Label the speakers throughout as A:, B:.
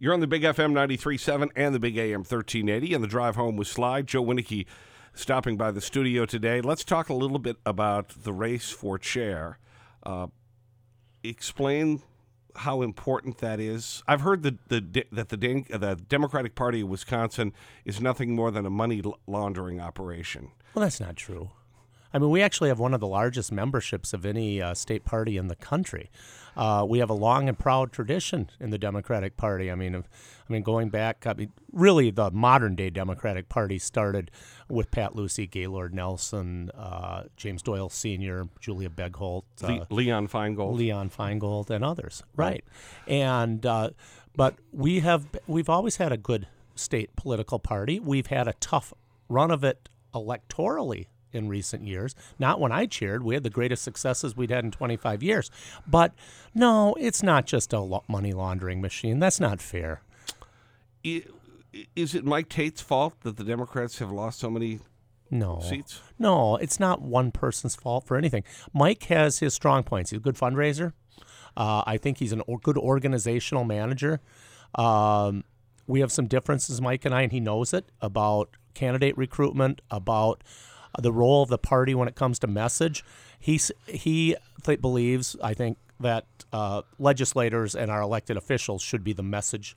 A: You're on the Big FM 93.7 and the Big AM 1380 and the drive home with Sly. Joe Wineke stopping by the studio today. Let's talk a little bit about the race for chair. Uh, explain how important that is. I've heard that the that the, the Democratic Party of Wisconsin is nothing more than a money laundering operation.
B: Well, that's not true. I mean, we actually have one of the largest memberships of any uh, state party in the country. Uh, we have a long and proud tradition in the Democratic Party. I mean, I mean, going back, I mean, really, the modern day Democratic Party started with Pat Lucey, Gaylord Nelson, uh, James Doyle Sr., Julia Begholt,
A: Le- uh, Leon Feingold,
B: Leon Feingold, and others. Right, and uh, but we have we've always had a good state political party. We've had a tough run of it electorally in recent years. Not when I cheered. We had the greatest successes we'd had in 25 years. But no, it's not just a money laundering machine. That's not fair.
A: Is it Mike Tate's fault that the Democrats have lost so many
B: no.
A: seats?
B: No, it's not one person's fault for anything. Mike has his strong points. He's a good fundraiser. Uh, I think he's a good organizational manager. Um, we have some differences, Mike and I, and he knows it about candidate recruitment, about the role of the party when it comes to message. He he th- believes, I think, that uh, legislators and our elected officials should be the message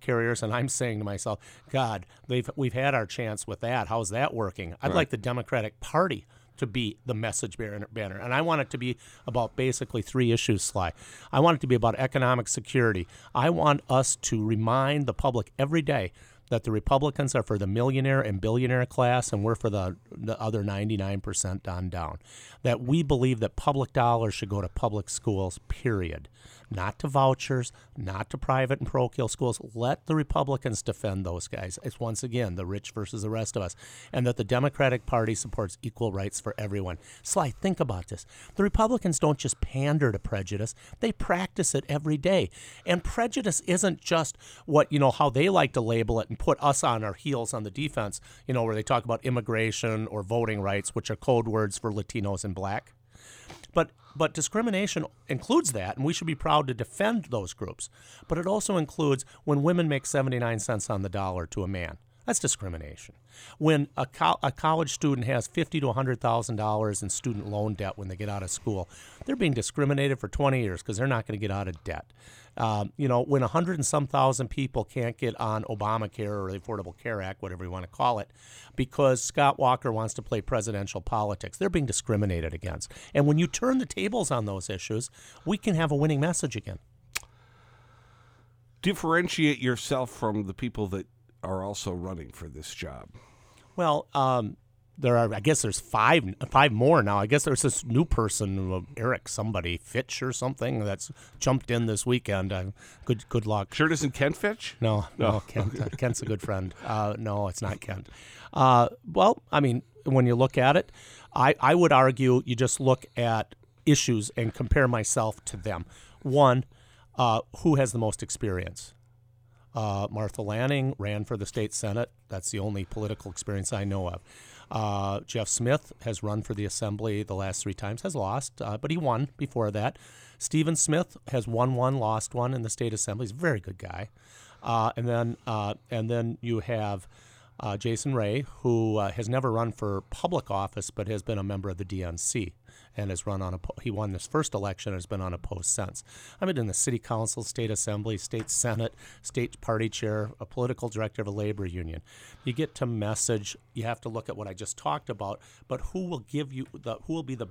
B: carriers. And I'm saying to myself, God, they've we've had our chance with that. How's that working? I'd right. like the Democratic Party to be the message banner. And I want it to be about basically three issues, Sly. I want it to be about economic security. I want us to remind the public every day that the Republicans are for the millionaire and billionaire class, and we're for the, the other 99% on down. That we believe that public dollars should go to public schools, period not to vouchers, not to private and parochial schools. Let the Republicans defend those guys. It's once again the rich versus the rest of us. And that the Democratic Party supports equal rights for everyone. Sly, think about this. The Republicans don't just pander to prejudice, they practice it every day. And prejudice isn't just what, you know, how they like to label it and put us on our heels on the defense, you know, where they talk about immigration or voting rights, which are code words for Latinos and black. But but discrimination includes that, and we should be proud to defend those groups. But it also includes when women make 79 cents on the dollar to a man. That's discrimination. When a, co- a college student has fifty to hundred thousand dollars in student loan debt when they get out of school, they're being discriminated for 20 years because they're not going to get out of debt. Um, you know, when a hundred and some thousand people can't get on Obamacare or the Affordable Care Act, whatever you want to call it, because Scott Walker wants to play presidential politics, they're being discriminated against. And when you turn the tables on those issues, we can have a winning message again.
A: Differentiate yourself from the people that are also running for this job.
B: Well, um, there are I guess there's five five more now. I guess there's this new person, uh, Eric somebody Fitch or something that's jumped in this weekend. Uh, good good luck.
A: Sure doesn't Kent Fitch?
B: No, no, no Kent. Uh, Kent's a good friend. Uh, no, it's not Kent. Uh, well, I mean, when you look at it, I I would argue you just look at issues and compare myself to them. One, uh, who has the most experience? Martha Laning ran for the state senate. That's the only political experience I know of. Uh, Jeff Smith has run for the assembly the last three times, has lost, uh, but he won before that. Stephen Smith has won one, lost one in the state assembly. He's a very good guy. Uh, and then uh, and then you have uh, Jason Rae, who uh, has never run for public office but has been a member of the DNC and has run on a he won this first election and has been on a post since. I've been in the city council, state assembly, state senate, state party chair, a political director of a labor union. You get to message. You have to look at what I just talked about, but who will give you the who will be the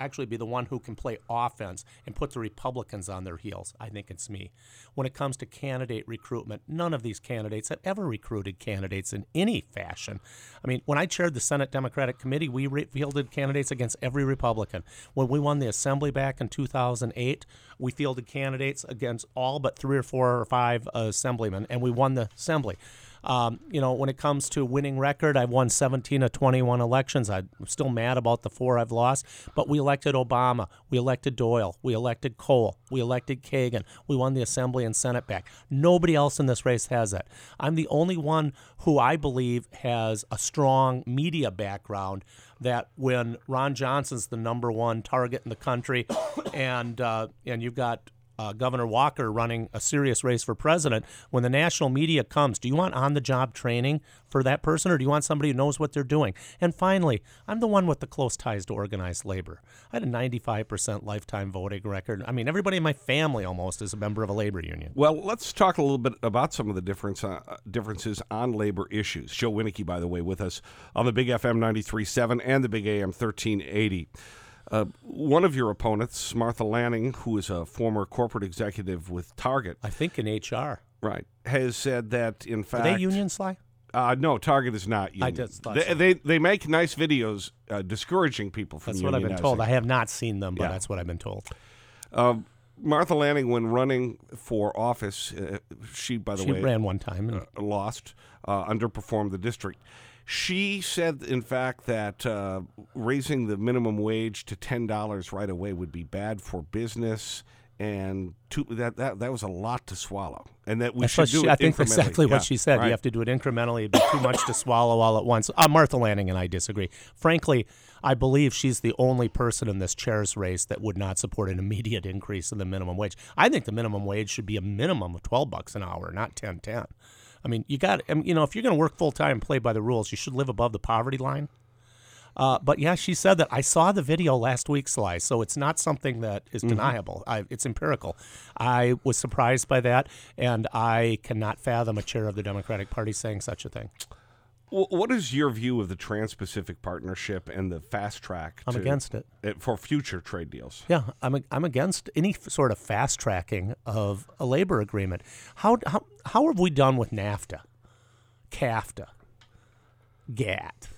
B: actually be the one who can play offense and put the Republicans on their heels. I think it's me. When it comes to candidate recruitment, none of these candidates have ever recruited candidates in any fashion. I mean, when I chaired the Senate Democratic Committee, we re- fielded candidates against every Republican. When we won the Assembly back in 2008, we fielded candidates against all but three or four or five uh, assemblymen, and we won the Assembly. Um, you know, when it comes to winning record, I've won 17 of 21 elections. I'm still mad about the four I've lost, but we elected Obama, we elected Doyle, we elected Kohl, we elected Kagen, we won the Assembly and Senate back. Nobody else in this race has that. I'm the only one who I believe has a strong media background that when Ron Johnson's the number one target in the country, and uh, and you've got uh, Governor Walker running a serious race for president, when the national media comes, do you want on the job training for that person or do you want somebody who knows what they're doing? And finally, I'm the one with the close ties to organized labor. I had a 95% lifetime voting record. I mean, everybody in my family almost is a member of a labor union.
A: Well, let's talk a little bit about some of the difference, uh, differences on labor issues. Joe Wineke, by the way, with us on the Big FM 93.7 and the Big AM 1380. Uh, one of your opponents, Martha Laning, who is a former corporate executive with Target,
B: I think in HR.
A: right, has said that in fact
B: Are they union, Sly?
A: Uh, no, Target is not union.
B: just thought
A: they,
B: so.
A: they they make nice videos uh, discouraging people from
B: That's what I've been told. I have not seen them, but
A: Yeah.
B: that's what I've been told.
A: Uh, Martha Laning, when running for office, uh, she, by the
B: She
A: way,
B: ran one time. And
A: lost, uh, underperformed the district. She said, in fact, that uh, raising the minimum wage to ten dollars right away would be bad for business, and to, that, that that was a lot to swallow, and that we
B: That's
A: should do
B: she, I think exactly
A: Yeah,
B: what she said.
A: right.
B: You have to do it incrementally. It'd be too much to swallow all at once. Uh, Martha Laning and I disagree. Frankly, I believe she's the only person in this chair's race that would not support an immediate increase in the minimum wage. I think the minimum wage should be a minimum of twelve bucks an hour, not ten ten. I mean, you got. I mean, you know, if you're going to work full time and play by the rules, you should live above the poverty line. Uh, but yeah, she said that. I saw the video last week, Sly, so it's not something that is deniable. I, it's empirical. I was surprised by that, and I cannot fathom a chair of the Democratic Party saying such a thing.
A: Wh- What is your view of the Trans-Pacific Partnership and the fast track?
B: I'm
A: to-
B: against it.
A: for future trade deals.
B: Yeah, I'm I'm against any sort of fast tracking of a labor agreement. How how how have we done with NAFTA, CAFTA, GATT?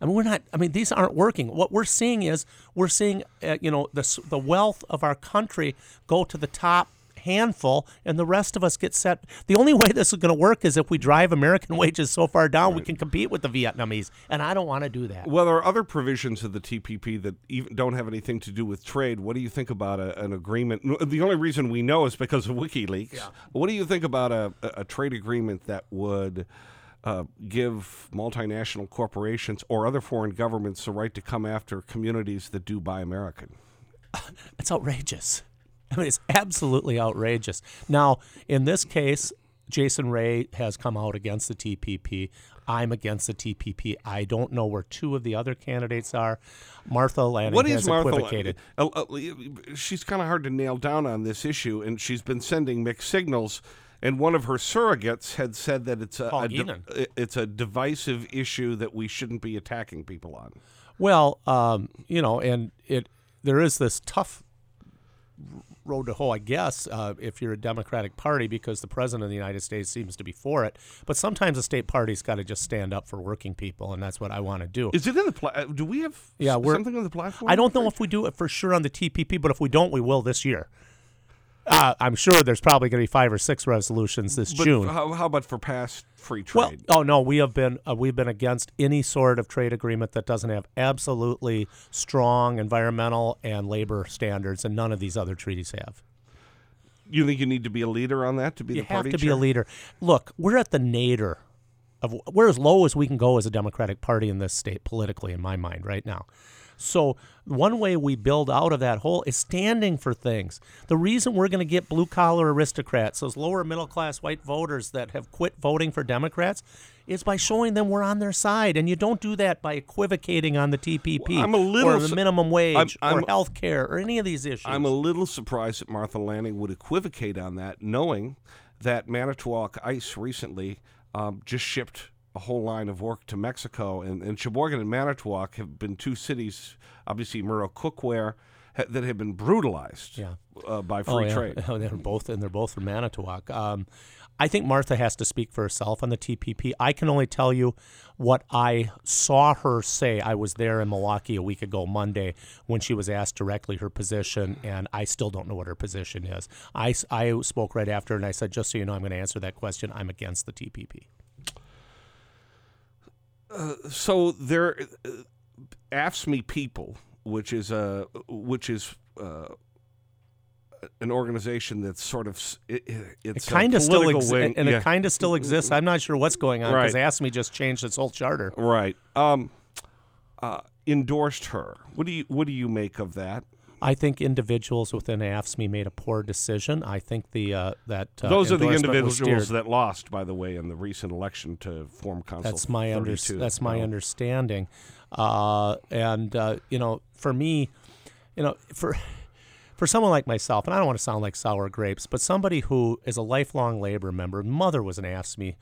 B: I mean, we're not. I mean, these aren't working. What we're seeing is we're seeing, uh, you know, the the wealth of our country go to the top handful, and the rest of us get set. The only way this is going to work is if we drive American wages so far down we can compete with the Vietnamese, and I don't want to do that.
A: Well, there are other provisions of the TPP that even don't have anything to do with trade. What do you think about a, an agreement? The only reason we know is because of WikiLeaks. What do you think about a, a trade agreement that would uh, give multinational corporations or other foreign governments the right to come after communities that do buy American?
B: It's outrageous. I mean, it's absolutely outrageous. Now, in this case, Jason Rae has come out against the TPP. I'm against the TPP. I don't know where two of the other candidates are. Martha Laning
A: What
B: has
A: is Martha?
B: equivocated.
A: Uh, uh, she's kind of hard to nail down on this issue, and she's been sending mixed signals. And one of her surrogates had said that it's a, a it's a divisive issue that we shouldn't be attacking people on.
B: Well, um, you know, and it there is this tough road to hoe, I guess, uh, if you're a Democratic Party, because the president of the United States seems to be for it. But sometimes the state party's got to just stand up for working people, and that's what I want to do.
A: Is it in the pla- uh, Do we have
B: Yeah,
A: something on the platform?
B: I don't know if we do it for sure on the TPP, but if we don't, we will this year. Uh, I'm sure there's probably going to be five or six resolutions this
A: But
B: June.
A: How, how about for past free trade?
B: Well, oh no, we have been uh, we've been against any sort of trade agreement that doesn't have absolutely strong environmental and labor standards, and none of these other treaties have.
A: you think you need to be a leader on that to be
B: You
A: the
B: have
A: party
B: to be a leader. Look, we're at the nadir of we're as low as we can go as a Democratic Party in this state politically, in my mind, right now. So one way we build out of that hole is standing for things. The reason we're going to get blue collar aristocrats, those lower middle class white voters that have quit voting for Democrats, is by showing them we're on their side. And you don't do that by equivocating on the TPP
A: Well, I'm a little
B: or the
A: su-
B: minimum wage
A: I'm-
B: or health care or any of these issues.
A: I'm a little surprised that Martha Laning would equivocate on that, knowing that Manitowoc Ice recently um, just shipped a whole line of work to Mexico, and, and Sheboygan and Manitowoc have been two cities, obviously Mirro Cookware, ha- that have been brutalized
B: Yeah.
A: uh, by free
B: oh, yeah.
A: trade.
B: they're both and they're both from Manitowoc. Um, I think Martha has to speak for herself on the TPP. I can only tell you what I saw her say. I was there in Milwaukee a week ago, Monday, when she was asked directly her position, and I still don't know what her position is. I, I spoke right after, and I said, just so you know, I'm going to answer that question. I'm against the TPP.
A: So there, uh, AFSCME People, which is a which is uh, an organization that's sort of it, it-
B: It kind of still exists, and
A: yeah.
B: it kind of still exists. I'm not sure what's going on because
A: Right.
B: AFSCME just changed its whole charter.
A: Right. Um, uh, endorsed her. What do you What do you make of that?
B: I think individuals within AFSCME made a poor decision. I think the uh, that uh,
A: Those are the individuals that lost, by the way, in the recent election to form Council.
B: That's my under, that's my understanding, uh, and uh, you know, for me, you know, for for someone like myself, and I don't want to sound like sour grapes, but somebody who is a lifelong labor member, mother was an AFSCME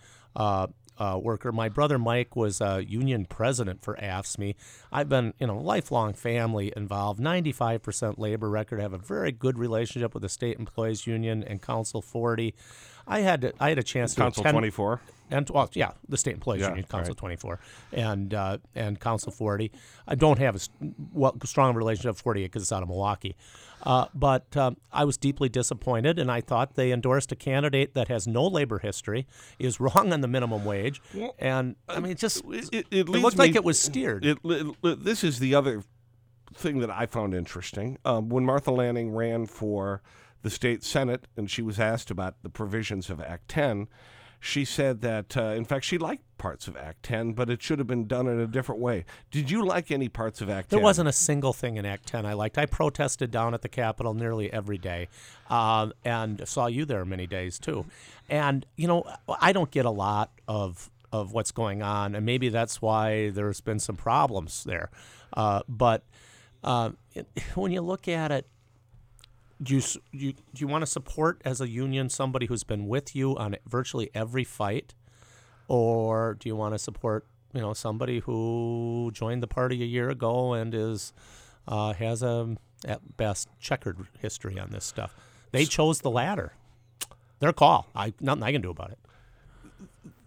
B: uh, worker. My brother Mike was a union president for AFSCME. I've been, you know, lifelong family involved, 95% labor record. I have a very good relationship with the state employees union and Council 40. I had to, I had a chance to
A: Council
B: attend,
A: 24.
B: and well, yeah, the state employees
A: Yeah,
B: union, Council
A: right.
B: 24, and uh, and Council 40. I don't have a well, strong relationship with 48 because it's out of Milwaukee, uh, but um, I was deeply disappointed, and I thought they endorsed a candidate that has no labor history, is wrong on the minimum wage, and I mean, it just
A: It,
B: it,
A: it,
B: looked like it was steered.
A: It- this is the other thing that I found interesting. Um, when Martha Laning ran for the state senate and she was asked about the provisions of Act 10, she said that, uh, in fact, she liked parts of Act 10, but it should have been done in a different way. Did you like any parts of Act
B: There
A: 10?
B: wasn't a single thing in Act 10 I liked. I protested down at the Capitol nearly every day um, and saw you there many days too. And, you know, I don't get a lot of, of what's going on, and maybe that's why there's been some problems there. Uh, but uh, it, when you look at it, do you, you, do you want to support as a union somebody who's been with you on virtually every fight? or do you want to support you know somebody who joined the party a year ago and is uh, has a at best checkered history on this stuff? They chose the latter. Their call. I nothing I can do about it.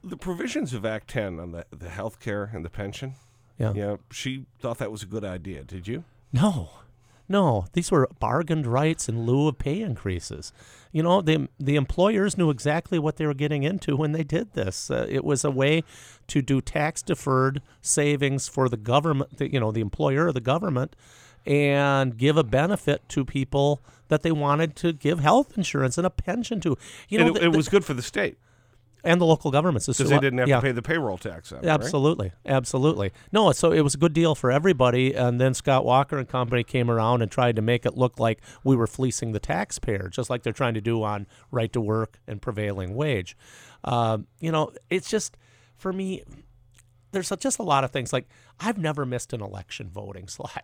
A: the provisions of Act 10 on the, the health care and the pension.
B: Yeah.
A: Yeah, she thought that was a good idea. Did you?
B: No, no. These were bargained rights in lieu of pay increases. You know, the the employers knew exactly what they were getting into when they did this. Uh, it was a way to do tax deferred savings for the government. The, you know, the employer or the government, and give a benefit to people that they wanted to give health insurance and a pension to. You know,
A: it,
B: the-
A: it was good for the state
B: and the local governments
A: because they didn't have to pay the payroll tax on it, right?
B: Absolutely, absolutely. No, so it was a good deal for everybody. And then Scott Walker and company came around and tried to make it look like we were fleecing the taxpayer, just like they're trying to do on right to work and prevailing wage. Um, you know, it's just for me. There's just a lot of things. Like I've never missed an election voting, Sly.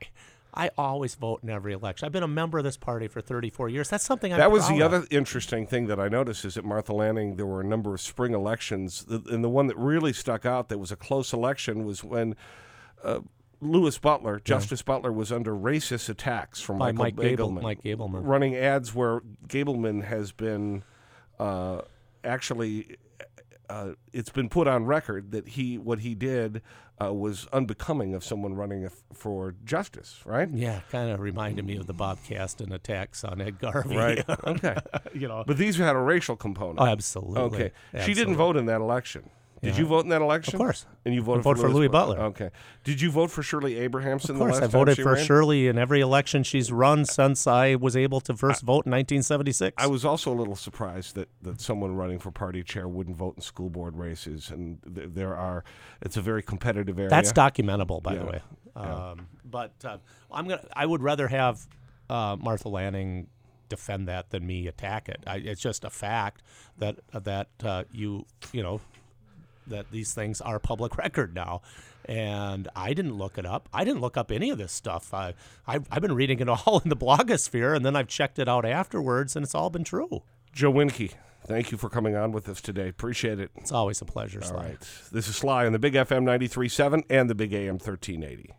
B: I always vote in every election. I've been a member of this party for 34 years. That's something I'm
A: That was the
B: of.
A: other interesting thing that I noticed is at Martha Laning there were a number of spring elections, and the one that really stuck out that was a close election was when uh, Louis Butler, Justice Butler, was under racist attacks from
B: by
A: Michael
B: Mike Gable,
A: Gableman,
B: Mike Gableman.
A: running ads where Gableman has been uh, actually. Uh, it's been put on record that he what he did uh, was unbecoming of someone running f- for justice, right?
B: Yeah, kind of reminded me of the Bob Kasten attacks on Ed Garvey.
A: Right. Okay.
B: you know.
A: But these had a racial component.
B: Oh, absolutely.
A: Okay. She didn't vote in that election. Did
B: Yeah.
A: you vote in that election?
B: Of course.
A: And you voted
B: voted for
A: Louis
B: Louis
A: Bu-
B: Butler.
A: Okay. Did you vote for Shirley Abrahamson
B: Of
A: the
B: course, I voted for
A: ran?
B: Shirley in every election she's run since I was able to first vote in 1976.
A: I was also a little surprised that, that someone running for party chair wouldn't vote in school board races, and th- there are. It's a very competitive area.
B: That's documentable, by the way.
A: Yeah.
B: Um, but uh, I'm gonna. I would rather have uh, Martha Laning defend that than me attack it. I, it's just a fact that that uh, you you know that these things are public record now. And I didn't look it up. I didn't look up any of this stuff. I, I've, I've been reading it all in the blogosphere, and then I've checked it out afterwards, and it's all been true.
A: Joe Wineke, thank you for coming on with us today. Appreciate it.
B: It's always a pleasure.
A: All
B: Sly.
A: right. This is Sly on the Big FM 93.7 and the Big AM 1380.